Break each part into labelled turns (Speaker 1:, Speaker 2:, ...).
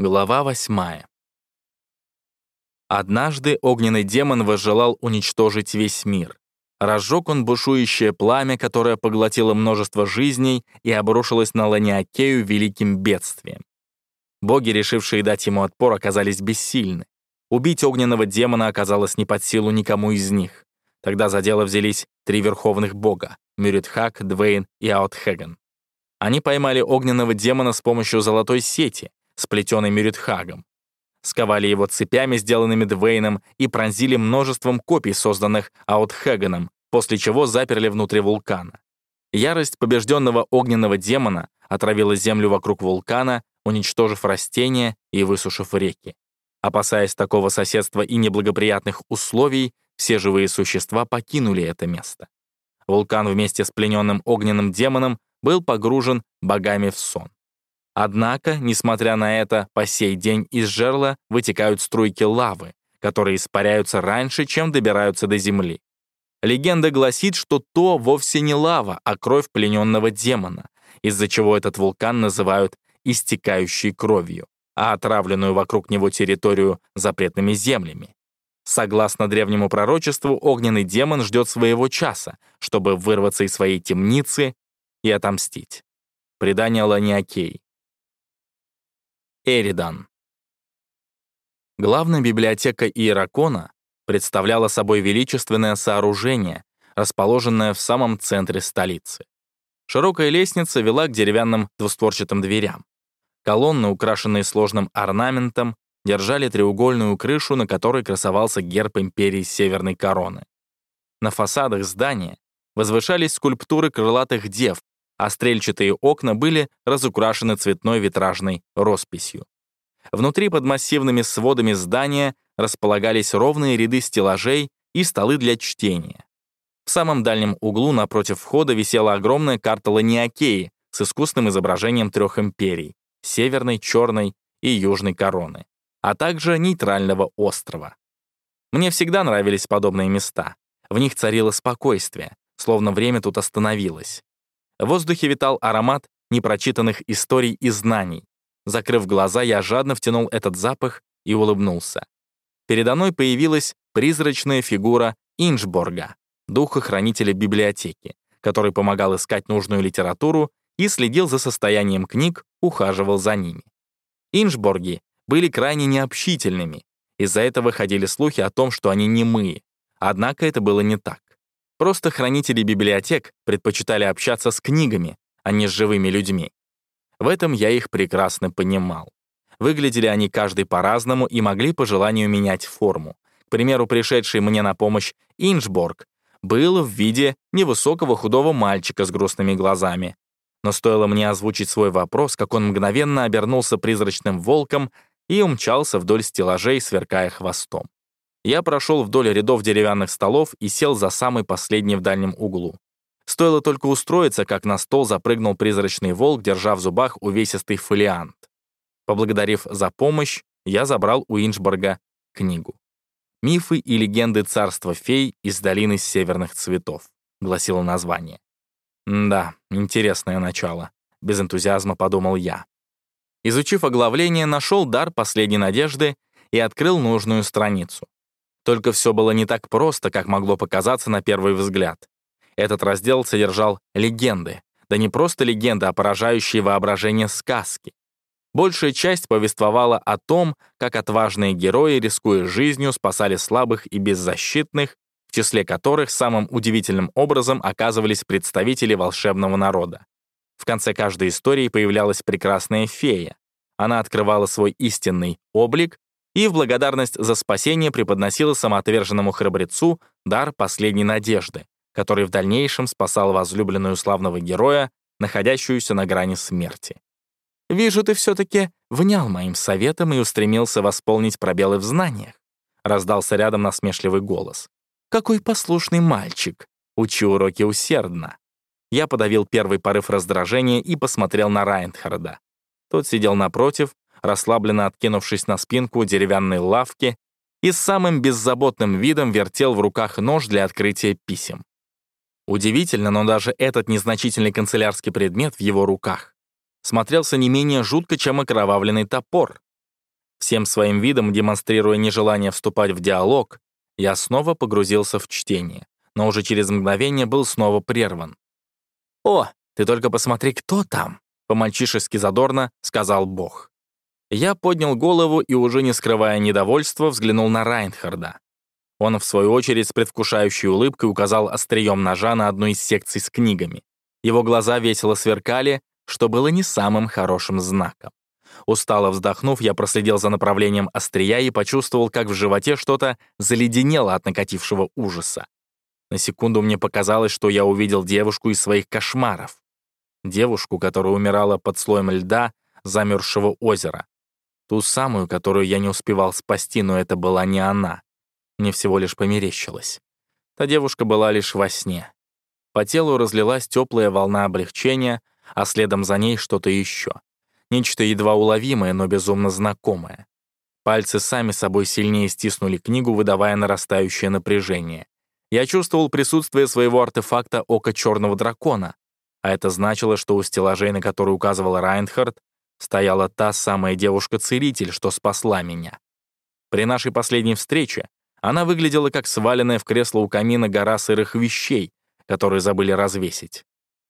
Speaker 1: Глава восьмая. Однажды огненный демон возжелал уничтожить весь мир. Разжег он бушующее пламя, которое поглотило множество жизней и обрушилось на Ланиакею великим бедствием. Боги, решившие дать ему отпор, оказались бессильны. Убить огненного демона оказалось не под силу никому из них. Тогда за дело взялись три верховных бога — Мюритхак, Двейн и Аутхеген. Они поймали огненного демона с помощью золотой сети, сплетенной Мюритхагом. Сковали его цепями, сделанными Двейном, и пронзили множеством копий, созданных Аутхегеном, после чего заперли внутри вулкана. Ярость побежденного огненного демона отравила землю вокруг вулкана, уничтожив растения и высушив реки. Опасаясь такого соседства и неблагоприятных условий, все живые существа покинули это место. Вулкан вместе с плененным огненным демоном был погружен богами в сон. Однако, несмотря на это, по сей день из жерла вытекают струйки лавы, которые испаряются раньше, чем добираются до земли. Легенда гласит, что то вовсе не лава, а кровь плененного демона, из-за чего этот вулкан называют истекающей кровью, а отравленную вокруг него территорию запретными землями. Согласно древнему пророчеству, огненный демон ждет своего часа, чтобы вырваться из своей темницы и отомстить. Предание Ланиакей. Эридан. Главная библиотека Иеракона представляла собой величественное сооружение, расположенное в самом центре столицы. Широкая лестница вела к деревянным двустворчатым дверям. Колонны, украшенные сложным орнаментом, держали треугольную крышу, на которой красовался герб империи Северной Короны. На фасадах здания возвышались скульптуры крылатых дев, а стрельчатые окна были разукрашены цветной витражной росписью. Внутри под массивными сводами здания располагались ровные ряды стеллажей и столы для чтения. В самом дальнем углу напротив входа висела огромная карта Ланиакеи с искусным изображением трех империй — Северной, Черной и Южной короны, а также нейтрального острова. Мне всегда нравились подобные места. В них царило спокойствие, словно время тут остановилось. В воздухе витал аромат непрочитанных историй и знаний. Закрыв глаза, я жадно втянул этот запах и улыбнулся. Передо мной появилась призрачная фигура Инжборга, духа-хранителя библиотеки, который помогал искать нужную литературу и следил за состоянием книг, ухаживал за ними. Инжборги были крайне необщительными, из-за этого ходили слухи о том, что они немые. Однако это было не так. Просто хранители библиотек предпочитали общаться с книгами, а не с живыми людьми. В этом я их прекрасно понимал. Выглядели они каждый по-разному и могли по желанию менять форму. К примеру, пришедший мне на помощь Инжборг был в виде невысокого худого мальчика с грустными глазами. Но стоило мне озвучить свой вопрос, как он мгновенно обернулся призрачным волком и умчался вдоль стеллажей, сверкая хвостом. Я прошел вдоль рядов деревянных столов и сел за самый последний в дальнем углу. Стоило только устроиться, как на стол запрыгнул призрачный волк, держа в зубах увесистый фолиант. Поблагодарив за помощь, я забрал у Иншборга книгу. «Мифы и легенды царства фей из долины северных цветов», — гласило название. «Да, интересное начало», — без энтузиазма подумал я. Изучив оглавление, нашел дар последней надежды и открыл нужную страницу. Только все было не так просто, как могло показаться на первый взгляд. Этот раздел содержал легенды, да не просто легенды, а поражающие воображение сказки. Большая часть повествовала о том, как отважные герои, рискуя жизнью, спасали слабых и беззащитных, в числе которых самым удивительным образом оказывались представители волшебного народа. В конце каждой истории появлялась прекрасная фея. Она открывала свой истинный облик и в благодарность за спасение преподносила самоотверженному храбрецу дар последней надежды, который в дальнейшем спасал возлюбленную славного героя, находящуюся на грани смерти. «Вижу, ты все-таки внял моим советом и устремился восполнить пробелы в знаниях», раздался рядом насмешливый голос. «Какой послушный мальчик! Учи уроки усердно!» Я подавил первый порыв раздражения и посмотрел на Райнхарда. Тот сидел напротив, расслабленно откинувшись на спинку деревянной лавки, и с самым беззаботным видом вертел в руках нож для открытия писем. Удивительно, но даже этот незначительный канцелярский предмет в его руках смотрелся не менее жутко, чем окровавленный топор. Всем своим видом, демонстрируя нежелание вступать в диалог, я снова погрузился в чтение, но уже через мгновение был снова прерван. «О, ты только посмотри, кто там!» — по-мальчишески задорно сказал Бог. Я поднял голову и, уже не скрывая недовольства, взглянул на Райнхарда. Он, в свою очередь, с предвкушающей улыбкой указал острием ножа на одну из секций с книгами. Его глаза весело сверкали, что было не самым хорошим знаком. Устало вздохнув, я проследил за направлением острия и почувствовал, как в животе что-то заледенело от накатившего ужаса. На секунду мне показалось, что я увидел девушку из своих кошмаров. Девушку, которая умирала под слоем льда замерзшего озера. Ту самую, которую я не успевал спасти, но это была не она. Мне всего лишь померещилось. Та девушка была лишь во сне. По телу разлилась теплая волна облегчения, а следом за ней что-то еще. Нечто едва уловимое, но безумно знакомое. Пальцы сами собой сильнее стиснули книгу, выдавая нарастающее напряжение. Я чувствовал присутствие своего артефакта Ока Черного Дракона, а это значило, что у стеллажей, на которые указывал Райнхард, стояла та самая девушка-целитель, что спасла меня. При нашей последней встрече она выглядела как сваленная в кресло у камина гора сырых вещей, которые забыли развесить.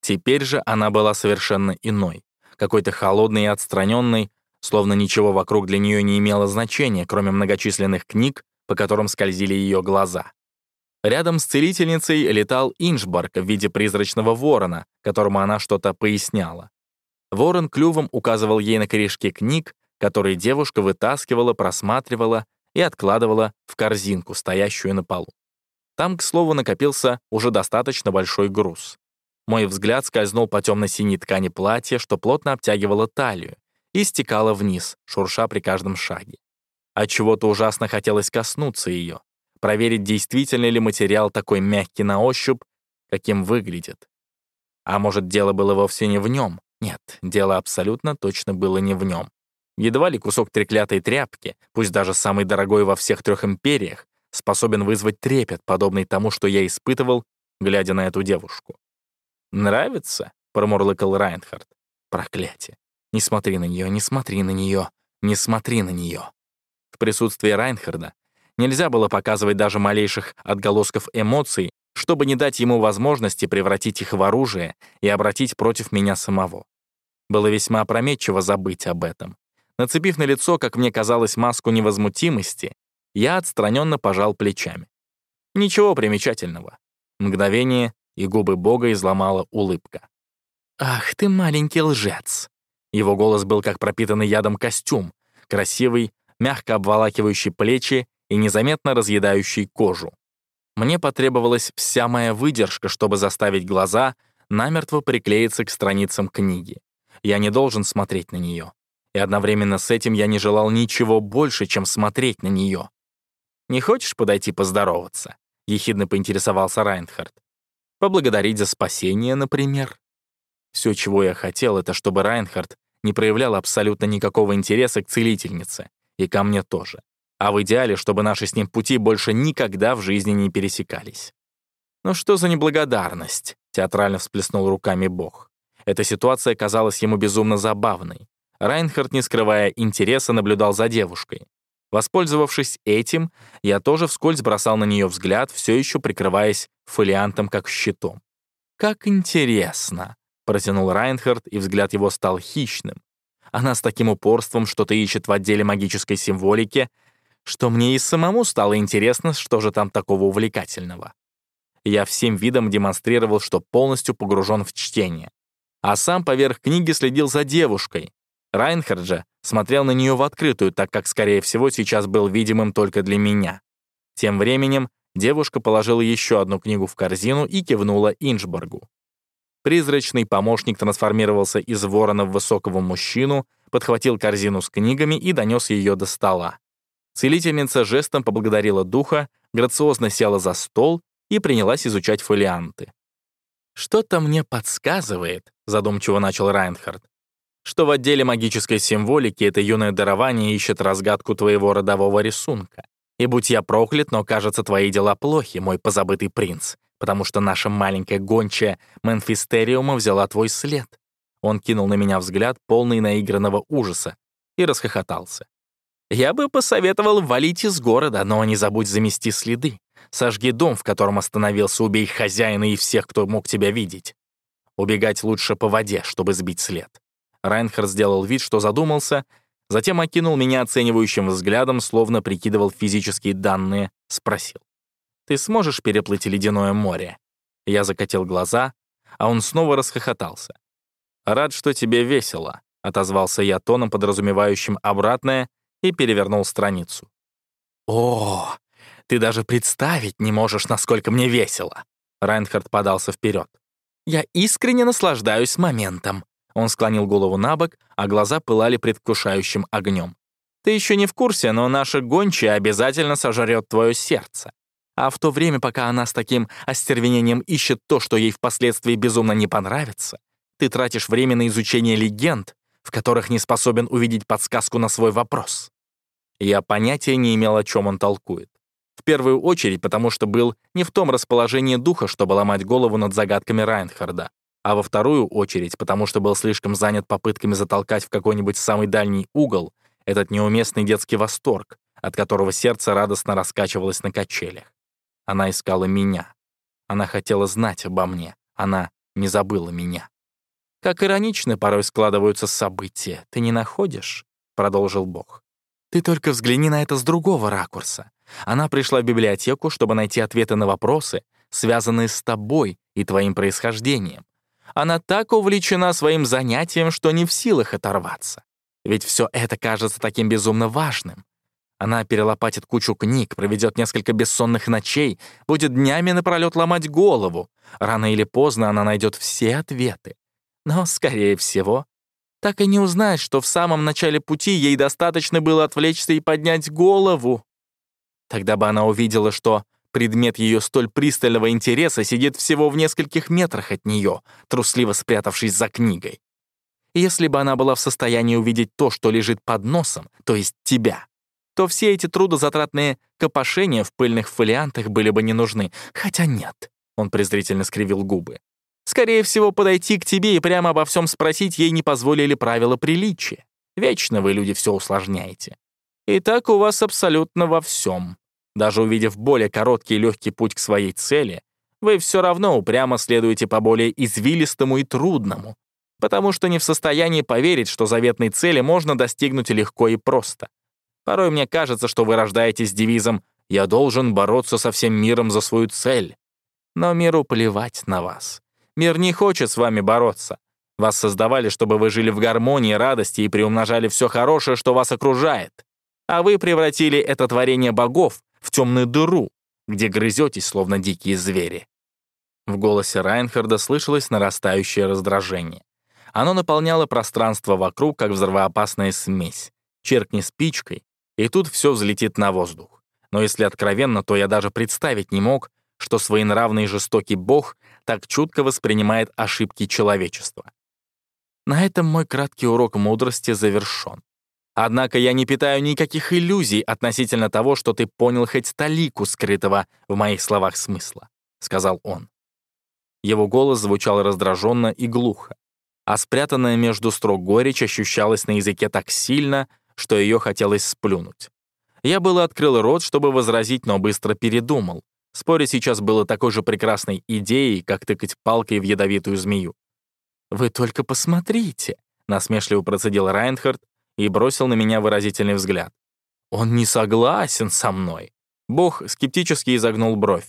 Speaker 1: Теперь же она была совершенно иной, какой-то холодной и отстраненной, словно ничего вокруг для нее не имело значения, кроме многочисленных книг, по которым скользили ее глаза. Рядом с целительницей летал Иншбарк в виде призрачного ворона, которому она что-то поясняла. Ворон клювом указывал ей на корешки книг, которые девушка вытаскивала, просматривала и откладывала в корзинку, стоящую на полу. Там, к слову, накопился уже достаточно большой груз. Мой взгляд скользнул по темно-синей ткани платья, что плотно обтягивало талию, и стекало вниз, шурша при каждом шаге. От чего то ужасно хотелось коснуться ее, проверить, действительно ли материал такой мягкий на ощупь, каким выглядит. А может, дело было вовсе не в нем? Нет, дело абсолютно точно было не в нем. Едва ли кусок треклятой тряпки, пусть даже самый дорогой во всех трех империях, способен вызвать трепет, подобный тому, что я испытывал, глядя на эту девушку. «Нравится?» — промурлыкал Райнхард. «Проклятие! Не смотри на нее, не смотри на нее, не смотри на нее!» В присутствии Райнхарда нельзя было показывать даже малейших отголосков эмоций, чтобы не дать ему возможности превратить их в оружие и обратить против меня самого. Было весьма опрометчиво забыть об этом. Нацепив на лицо, как мне казалось, маску невозмутимости, я отстраненно пожал плечами. Ничего примечательного. Мгновение, и губы Бога изломала улыбка. «Ах ты маленький лжец!» Его голос был как пропитанный ядом костюм, красивый, мягко обволакивающий плечи и незаметно разъедающий кожу. Мне потребовалась вся моя выдержка, чтобы заставить глаза намертво приклеиться к страницам книги. Я не должен смотреть на нее. И одновременно с этим я не желал ничего больше, чем смотреть на нее. «Не хочешь подойти поздороваться?» — ехидно поинтересовался Райнхард. «Поблагодарить за спасение, например?» Все, чего я хотел, это чтобы Райнхард не проявлял абсолютно никакого интереса к целительнице, и ко мне тоже. А в идеале, чтобы наши с ним пути больше никогда в жизни не пересекались. «Ну что за неблагодарность?» — театрально всплеснул руками Бог. Эта ситуация казалась ему безумно забавной. Райнхард, не скрывая интереса, наблюдал за девушкой. Воспользовавшись этим, я тоже вскользь бросал на нее взгляд, все еще прикрываясь фолиантом как щитом. «Как интересно!» — протянул Райнхард, и взгляд его стал хищным. Она с таким упорством что-то ищет в отделе магической символики, что мне и самому стало интересно, что же там такого увлекательного. Я всем видом демонстрировал, что полностью погружен в чтение. А сам поверх книги следил за девушкой, Райнхард же смотрел на нее в открытую, так как, скорее всего, сейчас был видимым только для меня. Тем временем девушка положила еще одну книгу в корзину и кивнула Инжборгу. Призрачный помощник трансформировался из ворона в высокого мужчину, подхватил корзину с книгами и донес ее до стола. Целительница жестом поблагодарила духа, грациозно села за стол и принялась изучать фолианты. «Что-то мне подсказывает», — задумчиво начал Райнхард, что в отделе магической символики это юное дарование ищет разгадку твоего родового рисунка. И будь я проклят, но, кажется, твои дела плохи, мой позабытый принц, потому что наша маленькая гончая Менфистериума взяла твой след. Он кинул на меня взгляд, полный наигранного ужаса, и расхохотался. Я бы посоветовал валить из города, но не забудь замести следы. Сожги дом, в котором остановился, убей хозяина и всех, кто мог тебя видеть. Убегать лучше по воде, чтобы сбить след. Райнхард сделал вид, что задумался, затем окинул меня оценивающим взглядом, словно прикидывал физические данные, спросил. «Ты сможешь переплыть ледяное море?» Я закатил глаза, а он снова расхохотался. «Рад, что тебе весело», — отозвался я тоном, подразумевающим обратное, и перевернул страницу. «О, ты даже представить не можешь, насколько мне весело!» Райнхард подался вперед. «Я искренне наслаждаюсь моментом». Он склонил голову на бок, а глаза пылали предвкушающим огнем. «Ты еще не в курсе, но наша гончая обязательно сожрет твое сердце. А в то время, пока она с таким остервенением ищет то, что ей впоследствии безумно не понравится, ты тратишь время на изучение легенд, в которых не способен увидеть подсказку на свой вопрос. Я понятия не имел, о чем он толкует. В первую очередь, потому что был не в том расположении духа, чтобы ломать голову над загадками Райнхарда, а во вторую очередь, потому что был слишком занят попытками затолкать в какой-нибудь самый дальний угол этот неуместный детский восторг, от которого сердце радостно раскачивалось на качелях. Она искала меня. Она хотела знать обо мне. Она не забыла меня. «Как иронично порой складываются события, ты не находишь?» — продолжил Бог. «Ты только взгляни на это с другого ракурса. Она пришла в библиотеку, чтобы найти ответы на вопросы, связанные с тобой и твоим происхождением. Она так увлечена своим занятием, что не в силах оторваться. Ведь все это кажется таким безумно важным. Она перелопатит кучу книг, проведет несколько бессонных ночей, будет днями напролет ломать голову. Рано или поздно она найдет все ответы. Но, скорее всего, так и не узнает, что в самом начале пути ей достаточно было отвлечься и поднять голову. Тогда бы она увидела, что предмет ее столь пристального интереса сидит всего в нескольких метрах от нее, трусливо спрятавшись за книгой. Если бы она была в состоянии увидеть то, что лежит под носом, то есть тебя, то все эти трудозатратные копошения в пыльных фолиантах были бы не нужны. Хотя нет, он презрительно скривил губы. Скорее всего, подойти к тебе и прямо обо всем спросить ей не позволили правила приличия. Вечно вы, люди, все усложняете. И так у вас абсолютно во всем. Даже увидев более короткий и легкий путь к своей цели, вы все равно упрямо следуете по более извилистому и трудному, потому что не в состоянии поверить, что заветной цели можно достигнуть легко и просто. Порой мне кажется, что вы рождаетесь девизом «Я должен бороться со всем миром за свою цель». Но миру плевать на вас. Мир не хочет с вами бороться. Вас создавали, чтобы вы жили в гармонии, радости и приумножали все хорошее, что вас окружает. А вы превратили это творение богов в темную дыру, где грызетесь, словно дикие звери. В голосе Райнхарда слышалось нарастающее раздражение. Оно наполняло пространство вокруг, как взрывоопасная смесь. Черкни спичкой, и тут все взлетит на воздух. Но если откровенно, то я даже представить не мог, что своенравный и жестокий бог так чутко воспринимает ошибки человечества. На этом мой краткий урок мудрости завершен. Однако я не питаю никаких иллюзий относительно того, что ты понял хоть талику скрытого в моих словах смысла», — сказал он. Его голос звучал раздраженно и глухо, а спрятанная между строк горечь ощущалась на языке так сильно, что ее хотелось сплюнуть. Я было открыл рот, чтобы возразить, но быстро передумал. Спорить сейчас было такой же прекрасной идеей, как тыкать палкой в ядовитую змею. «Вы только посмотрите», — насмешливо процедил Райнхард и бросил на меня выразительный взгляд. «Он не согласен со мной». Бог скептически изогнул бровь.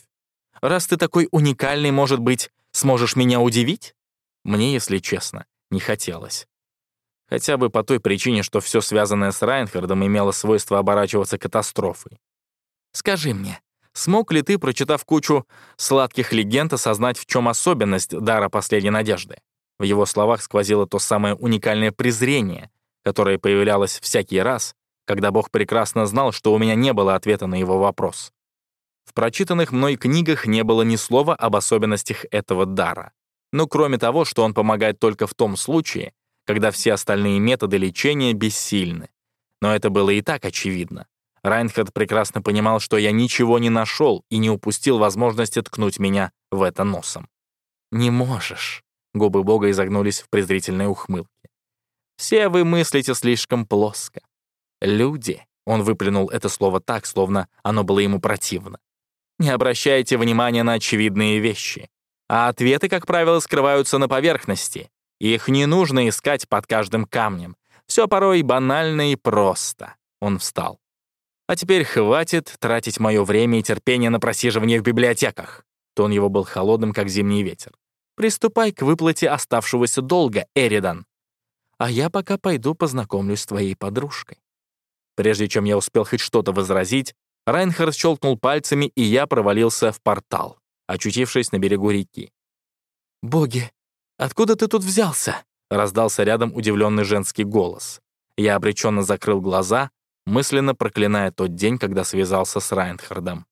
Speaker 1: «Раз ты такой уникальный, может быть, сможешь меня удивить?» Мне, если честно, не хотелось. Хотя бы по той причине, что все связанное с Райнхардом имело свойство оборачиваться катастрофой. Скажи мне, смог ли ты, прочитав кучу сладких легенд, осознать, в чем особенность дара последней надежды? В его словах сквозило то самое уникальное презрение, которое появлялось всякий раз, когда Бог прекрасно знал, что у меня не было ответа на его вопрос. В прочитанных мной книгах не было ни слова об особенностях этого дара. Ну, кроме того, что он помогает только в том случае, когда все остальные методы лечения бессильны. Но это было и так очевидно. Райнхард прекрасно понимал, что я ничего не нашел и не упустил возможности ткнуть меня в это носом. «Не можешь», — губы Бога изогнулись в презрительной ухмылке. «Все вы мыслите слишком плоско. Люди Он выплюнул это слово так, словно оно было ему противно. Не обращайте внимания на очевидные вещи. А ответы, как правило, скрываются на поверхности. Их не нужно искать под каждым камнем. Все порой банально и просто. Он встал. А теперь хватит тратить мое время и терпение на просиживание в библиотеках. Тон его был холодным, как зимний ветер. Приступай к выплате оставшегося долга, Эридан. А я пока пойду познакомлюсь с твоей подружкой. Прежде чем я успел хоть что-то возразить, Райнхард щелкнул пальцами, и я провалился в портал, очутившись на берегу реки. «Боги, откуда ты тут взялся?» — раздался рядом удивленный женский голос. Я обреченно закрыл глаза, мысленно проклиная тот день, когда связался с Райнхардом.